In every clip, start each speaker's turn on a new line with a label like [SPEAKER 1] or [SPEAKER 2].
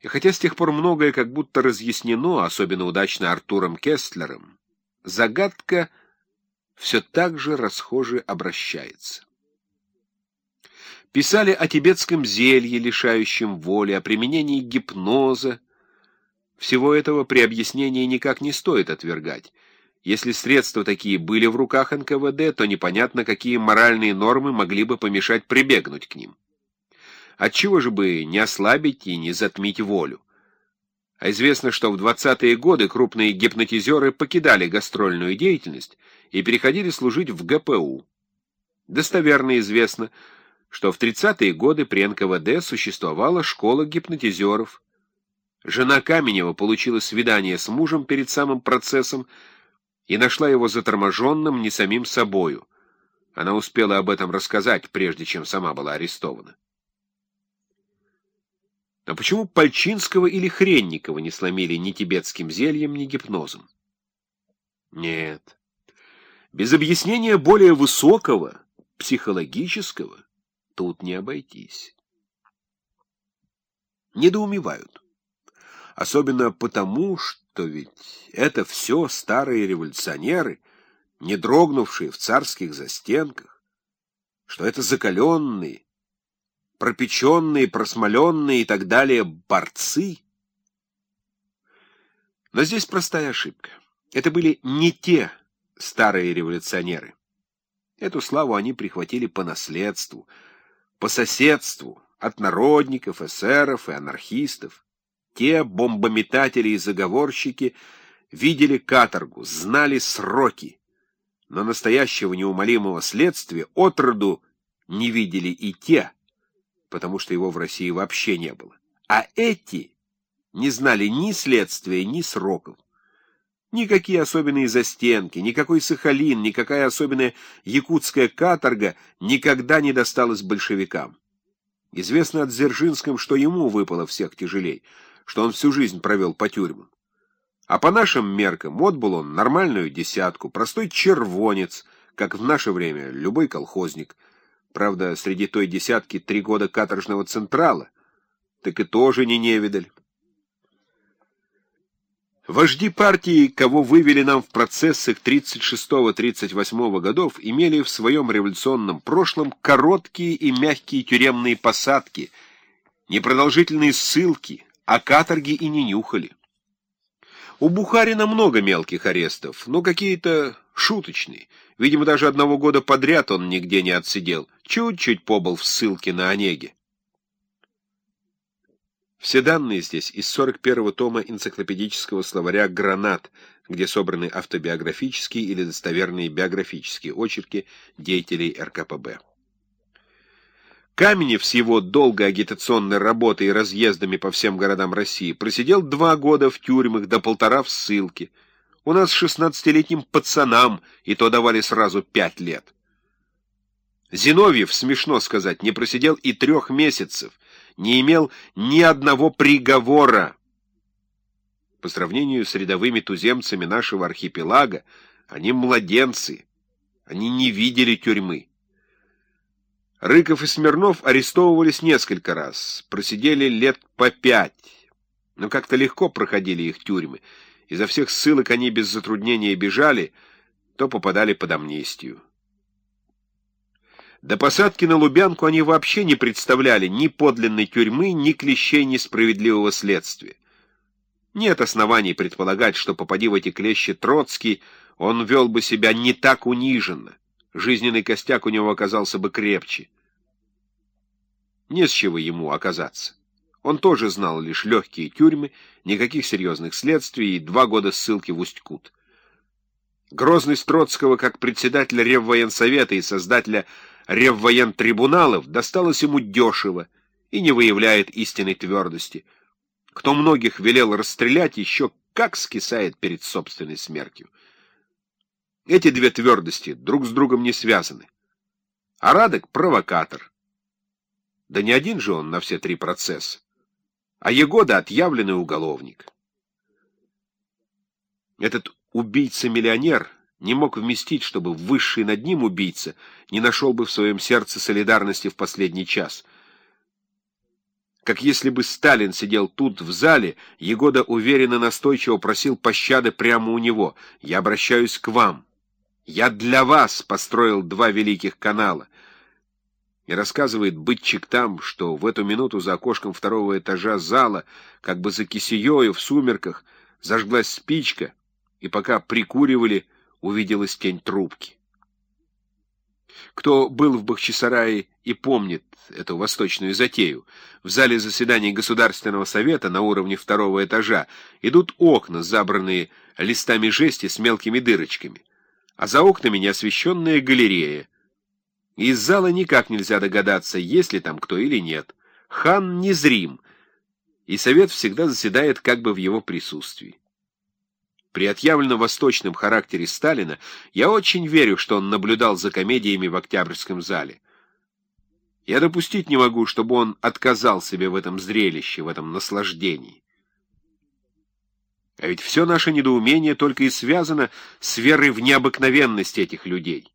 [SPEAKER 1] И хотя с тех пор многое как будто разъяснено, особенно удачно Артуром Кестлером, загадка все так же расхоже обращается. Писали о тибетском зелье, лишающем воли, о применении гипноза. Всего этого при объяснении никак не стоит отвергать. Если средства такие были в руках НКВД, то непонятно, какие моральные нормы могли бы помешать прибегнуть к ним. Отчего же бы не ослабить и не затмить волю? А известно, что в 20-е годы крупные гипнотизеры покидали гастрольную деятельность и переходили служить в ГПУ. Достоверно известно, что в 30-е годы при НКВД существовала школа гипнотизеров. Жена Каменева получила свидание с мужем перед самым процессом и нашла его заторможенным не самим собою. Она успела об этом рассказать, прежде чем сама была арестована. Но почему Пальчинского или Хренникова не сломили ни тибетским зельем, ни гипнозом? Нет. Без объяснения более высокого, психологического, тут не обойтись. Недоумевают. Особенно потому, что ведь это все старые революционеры, не дрогнувшие в царских застенках, что это закаленные, пропеченные, просмоленные и так далее борцы. Но здесь простая ошибка. Это были не те старые революционеры. Эту славу они прихватили по наследству, по соседству, от народников, эсеров и анархистов. Те бомбометатели и заговорщики видели каторгу, знали сроки, но настоящего неумолимого следствия отроду не видели и те, потому что его в России вообще не было. А эти не знали ни следствия, ни сроков. Никакие особенные застенки, никакой Сахалин, никакая особенная якутская каторга никогда не досталась большевикам. Известно о Дзержинском, что ему выпало всех тяжелей, что он всю жизнь провел по тюрьмам. А по нашим меркам отбыл он нормальную десятку, простой червонец, как в наше время любой колхозник — Правда, среди той десятки три года каторжного централа, так и тоже не невидаль. Вожди партии, кого вывели нам в процессах 36-38 годов, имели в своем революционном прошлом короткие и мягкие тюремные посадки, непродолжительные ссылки, а каторги и не нюхали. У Бухарина много мелких арестов, но какие-то шуточные. Видимо, даже одного года подряд он нигде не отсидел. Чуть-чуть побыл в ссылке на Онеге. Все данные здесь из 41-го тома энциклопедического словаря «Гранат», где собраны автобиографические или достоверные биографические очерки деятелей РКПБ. Каменев с его долгой агитационной работой и разъездами по всем городам России просидел два года в тюрьмах, до полтора в ссылке. У нас шестнадцатилетним пацанам и то давали сразу пять лет. Зиновьев, смешно сказать, не просидел и трех месяцев, не имел ни одного приговора. По сравнению с рядовыми туземцами нашего архипелага, они младенцы, они не видели тюрьмы. Рыков и Смирнов арестовывались несколько раз, просидели лет по пять, но как-то легко проходили их тюрьмы. Изо всех ссылок они без затруднения бежали, то попадали под амнистию. До посадки на Лубянку они вообще не представляли ни подлинной тюрьмы, ни клещей несправедливого следствия. Нет оснований предполагать, что, попади в эти клещи Троцкий, он вел бы себя не так униженно. Жизненный костяк у него оказался бы крепче. Не с чего ему оказаться. Он тоже знал лишь легкие тюрьмы, никаких серьезных следствий и два года ссылки в Усть-Кут. Грозность Троцкого как председателя Реввоенсовета и создателя реввоентрибуналов досталось ему дешево и не выявляет истинной твердости. Кто многих велел расстрелять, еще как скисает перед собственной смертью. Эти две твердости друг с другом не связаны. А Радек — провокатор. Да не один же он на все три процесса. А Егода — отъявленный уголовник. Этот убийца-миллионер — не мог вместить, чтобы высший над ним убийца не нашел бы в своем сердце солидарности в последний час. как если бы Сталин сидел тут, в зале, Егода уверенно настойчиво просил пощады прямо у него. «Я обращаюсь к вам. Я для вас построил два великих канала». И рассказывает бытчик там, что в эту минуту за окошком второго этажа зала, как бы за кисеёю в сумерках, зажглась спичка, и пока прикуривали, увиделась тень трубки. Кто был в Бахчисарае и помнит эту восточную затею, в зале заседаний Государственного совета на уровне второго этажа идут окна, забранные листами жести с мелкими дырочками, а за окнами неосвещенная галерея. Из зала никак нельзя догадаться, есть ли там кто или нет. Хан незрим, и совет всегда заседает как бы в его присутствии. При отъявленно восточном характере Сталина я очень верю, что он наблюдал за комедиями в Октябрьском зале. Я допустить не могу, чтобы он отказал себе в этом зрелище, в этом наслаждении. А ведь все наше недоумение только и связано с верой в необыкновенность этих людей.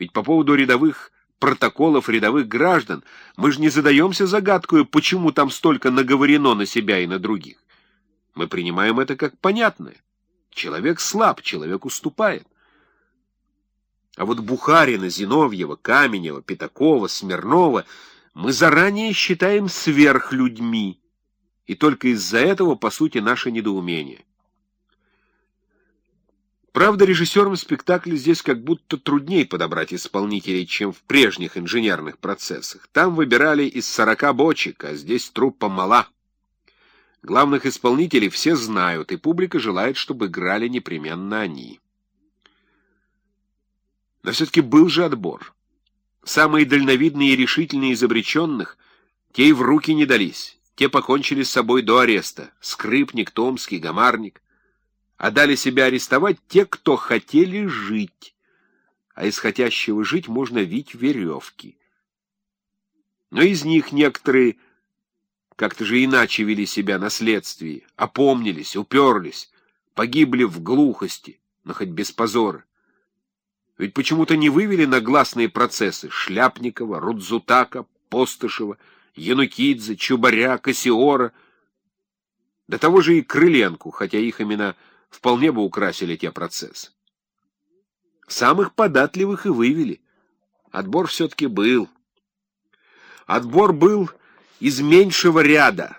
[SPEAKER 1] Ведь по поводу рядовых протоколов рядовых граждан мы же не задаемся загадкою, почему там столько наговорено на себя и на других. Мы принимаем это как понятное. Человек слаб, человек уступает. А вот Бухарина, Зиновьева, Каменева, Пятакова, Смирнова мы заранее считаем сверхлюдьми, и только из-за этого, по сути, наше недоумение. Правда, режиссерам спектакля здесь как будто труднее подобрать исполнителей, чем в прежних инженерных процессах. Там выбирали из сорока бочек, а здесь труппа мала. Главных исполнителей все знают, и публика желает, чтобы играли непременно они. Но все-таки был же отбор. Самые дальновидные и решительные из обреченных, те и в руки не дались, те покончили с собой до ареста, Скрипник, Томский, Гамарник. А дали себя арестовать те, кто хотели жить, а из хотящего жить можно вить веревки. Но из них некоторые как-то же иначе вели себя на следствии, опомнились, уперлись, погибли в глухости, но хоть без позора. Ведь почему-то не вывели на гласные процессы Шляпникова, Рудзутака, Постышева, Янукидзе, Чубаря, Кассиора, до того же и Крыленку, хотя их имена вполне бы украсили те процессы. Самых податливых и вывели. Отбор все-таки был. Отбор был из меньшего ряда.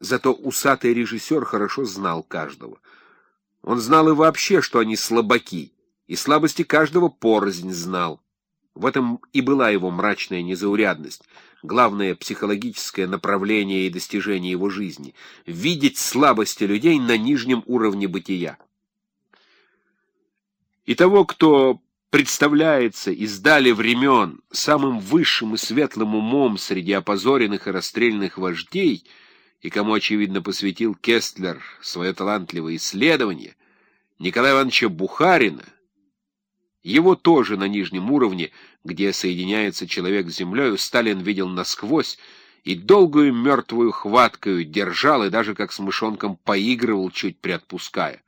[SPEAKER 1] Зато усатый режиссер хорошо знал каждого. Он знал и вообще, что они слабаки, и слабости каждого порознь знал. В этом и была его мрачная незаурядность, главное психологическое направление и достижение его жизни — видеть слабости людей на нижнем уровне бытия. И того, кто представляется издали времен самым высшим и светлым умом среди опозоренных и расстрельных вождей, и кому, очевидно, посвятил Кестлер свое талантливое исследование, Николая Ивановича Бухарина, его тоже на нижнем уровне, где соединяется человек с землей, Сталин видел насквозь и долгую мертвую хваткою держал и даже как с мышонком поигрывал, чуть приотпуская.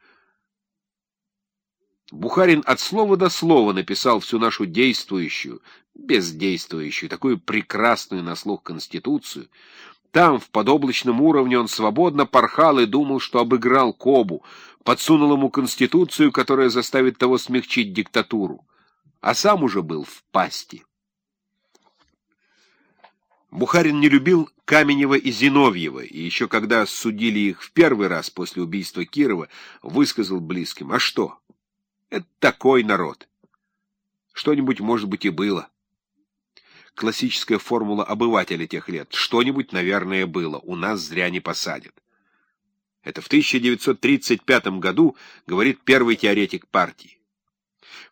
[SPEAKER 1] Бухарин от слова до слова написал всю нашу действующую, бездействующую, такую прекрасную на слух Конституцию. Там, в подоблачном уровне, он свободно порхал и думал, что обыграл Кобу, подсунул ему Конституцию, которая заставит того смягчить диктатуру, а сам уже был в пасти. Бухарин не любил Каменева и Зиновьева, и еще когда судили их в первый раз после убийства Кирова, высказал близким, а что? Это такой народ. Что-нибудь, может быть, и было. Классическая формула обывателя тех лет. Что-нибудь, наверное, было. У нас зря не посадят. Это в 1935 году говорит первый теоретик партии.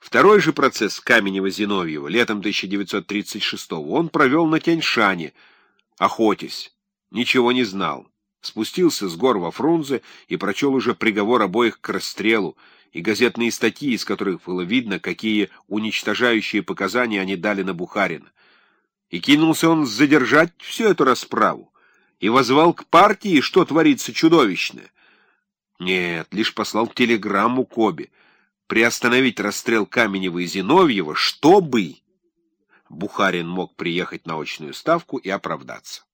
[SPEAKER 1] Второй же процесс Каменева-Зиновьева летом 1936 он провел на Тяньшане, охотясь, ничего не знал. Спустился с гор во Фрунзе и прочел уже приговор обоих к расстрелу, и газетные статьи, из которых было видно, какие уничтожающие показания они дали на Бухарина. И кинулся он задержать всю эту расправу, и возвал к партии, что творится чудовищное. Нет, лишь послал телеграмму Кобе приостановить расстрел Каменева и Зиновьева, чтобы Бухарин мог приехать на очную ставку и оправдаться.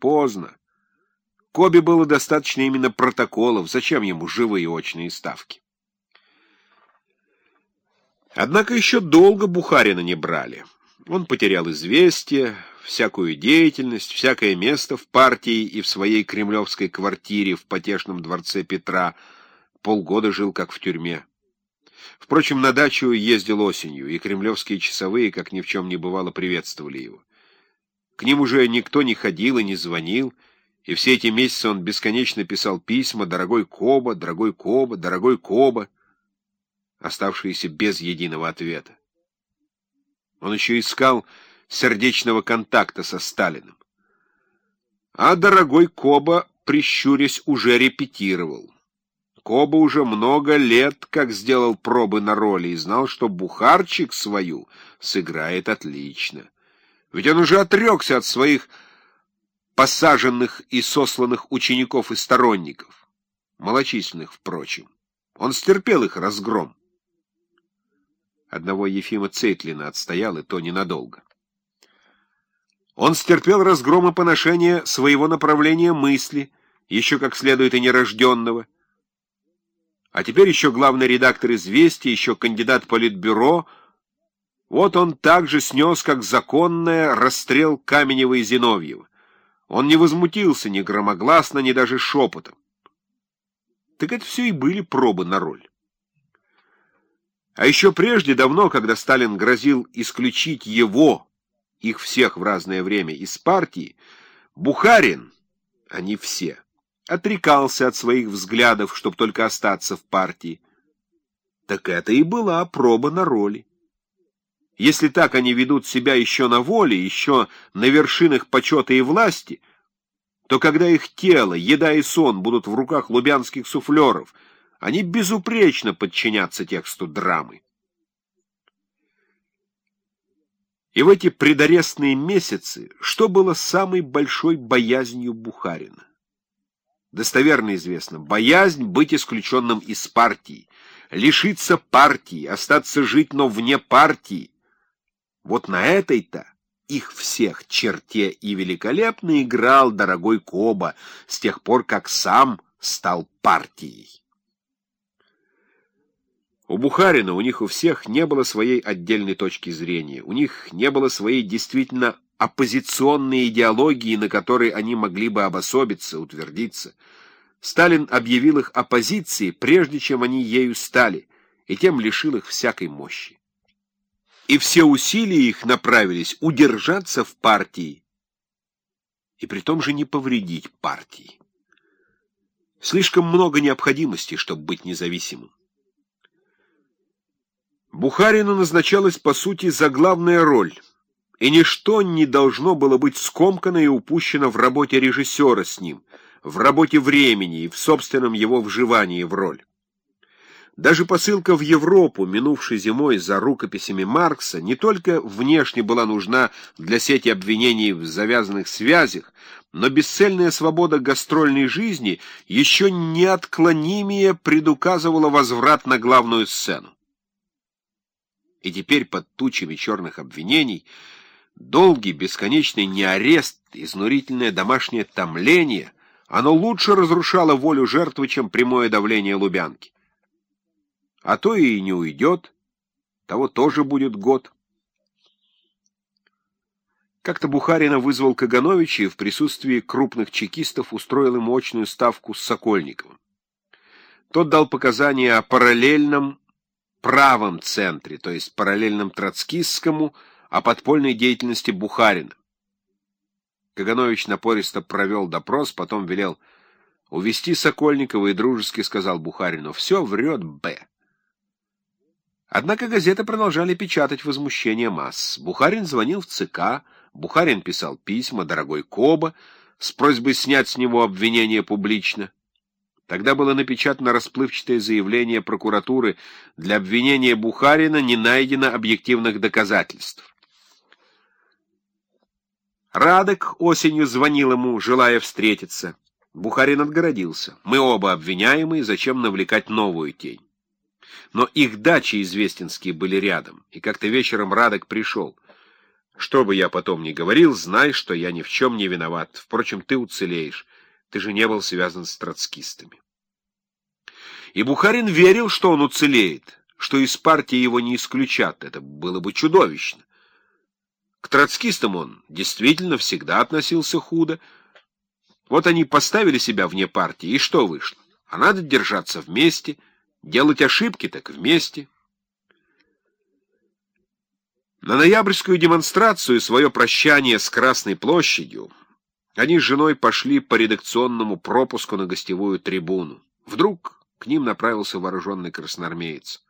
[SPEAKER 1] Поздно. Кобе было достаточно именно протоколов, зачем ему живые очные ставки? Однако еще долго Бухарина не брали. Он потерял известие, всякую деятельность, всякое место в партии и в своей кремлевской квартире в потешном дворце Петра. Полгода жил как в тюрьме. Впрочем, на дачу ездил осенью, и кремлевские часовые, как ни в чем не бывало, приветствовали его. К ним уже никто не ходил и не звонил, и все эти месяцы он бесконечно писал письма «Дорогой Коба, дорогой Коба, дорогой Коба», оставшиеся без единого ответа. Он еще искал сердечного контакта со Сталиным. А дорогой Коба, прищурясь, уже репетировал. Коба уже много лет как сделал пробы на роли и знал, что Бухарчик свою сыграет отлично. Ведь он уже отрекся от своих посаженных и сосланных учеников и сторонников, малочисленных, впрочем. Он стерпел их разгром. Одного Ефима Цейтлина отстоял, и то ненадолго. Он стерпел разгром и поношение своего направления мысли, еще как следует и нерожденного. А теперь еще главный редактор «Известия», еще кандидат политбюро. Вот он также снес, как законное, расстрел Каменева и Зиновьева. Он не возмутился ни громогласно, ни даже шепотом. Так это все и были пробы на роль. А еще прежде, давно, когда Сталин грозил исключить его, их всех в разное время, из партии, Бухарин, они все, отрекался от своих взглядов, чтобы только остаться в партии. Так это и была проба на роли. Если так они ведут себя еще на воле, еще на вершинах почета и власти, то когда их тело, еда и сон будут в руках лубянских суфлеров, они безупречно подчинятся тексту драмы. И в эти предарестные месяцы что было самой большой боязнью Бухарина? Достоверно известно, боязнь быть исключенным из партии, лишиться партии, остаться жить, но вне партии, вот на этой-то их всех черте и великолепно играл дорогой Коба с тех пор, как сам стал партией. У Бухарина, у них у всех не было своей отдельной точки зрения, у них не было своей действительно оппозиционной идеологии, на которой они могли бы обособиться, утвердиться. Сталин объявил их оппозицией, прежде чем они ею стали, и тем лишил их всякой мощи и все усилия их направились удержаться в партии и при том же не повредить партии. Слишком много необходимости, чтобы быть независимым. Бухарину назначалась, по сути, заглавная роль, и ничто не должно было быть скомкано и упущено в работе режиссера с ним, в работе времени и в собственном его вживании в роль. Даже посылка в Европу, минувшей зимой за рукописями Маркса, не только внешне была нужна для сети обвинений в завязанных связях, но бесцельная свобода гастрольной жизни еще неотклонимее предуказывала возврат на главную сцену. И теперь под тучами черных обвинений долгий, бесконечный не арест, изнурительное домашнее томление, оно лучше разрушало волю жертвы, чем прямое давление Лубянки а то и не уйдет, того тоже будет год. Как-то Бухарина вызвал Кагановича и в присутствии крупных чекистов устроил ему очную ставку с Сокольниковым. Тот дал показания о параллельном правом центре, то есть параллельном троцкистскому, о подпольной деятельности Бухарина. Каганович напористо провел допрос, потом велел увести Сокольникова и дружески сказал Бухарину, «Все врет Б». Однако газеты продолжали печатать возмущение масс. Бухарин звонил в ЦК, Бухарин писал письма, дорогой Коба, с просьбой снять с него обвинение публично. Тогда было напечатано расплывчатое заявление прокуратуры «Для обвинения Бухарина не найдено объективных доказательств». Радек осенью звонил ему, желая встретиться. Бухарин отгородился. «Мы оба обвиняемые, зачем навлекать новую тень?» но их дачи известинские были рядом, и как-то вечером Радок пришел. Что бы я потом ни говорил, знай, что я ни в чем не виноват. Впрочем, ты уцелеешь. Ты же не был связан с троцкистами. И Бухарин верил, что он уцелеет, что из партии его не исключат. Это было бы чудовищно. К троцкистам он действительно всегда относился худо. Вот они поставили себя вне партии, и что вышло? А надо держаться вместе, делать ошибки так вместе. На ноябрьскую демонстрацию свое прощание с Красной площадью они с женой пошли по редакционному пропуску на гостевую трибуну. Вдруг к ним направился вооруженный красноармеец.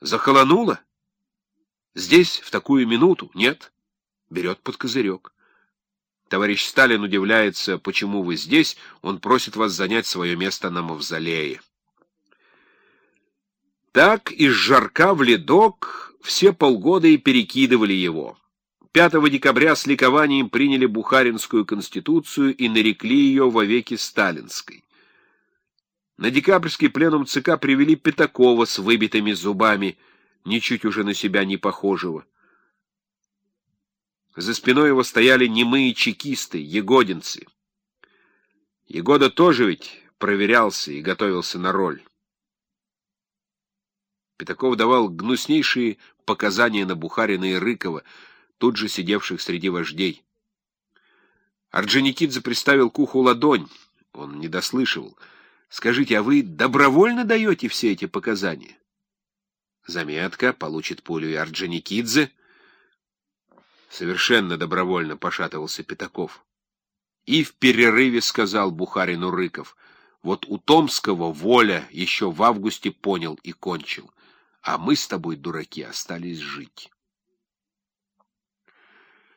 [SPEAKER 1] Захолонуло? Здесь, в такую минуту? Нет. Берет под козырек. Товарищ Сталин удивляется, почему вы здесь, он просит вас занять свое место на мавзолее. Так из жарка в ледок все полгода и перекидывали его. 5 декабря с ликованием приняли Бухаринскую конституцию и нарекли ее вовеки сталинской. На декабрьский пленум ЦК привели Пятакова с выбитыми зубами, ничуть уже на себя не похожего. За спиной его стояли немые чекисты, егодинцы. Егода тоже ведь проверялся и готовился на роль. Пятаков давал гнуснейшие показания на Бухарина и Рыкова, тут же сидевших среди вождей. Орджоникидзе приставил к уху ладонь. Он не дослышивал. «Скажите, а вы добровольно даете все эти показания?» Заметка, получит пулю и Орджоникидзе. Совершенно добровольно пошатывался Пятаков. И в перерыве сказал Бухарину Рыков, вот у Томского воля еще в августе понял и кончил, а мы с тобой, дураки, остались жить.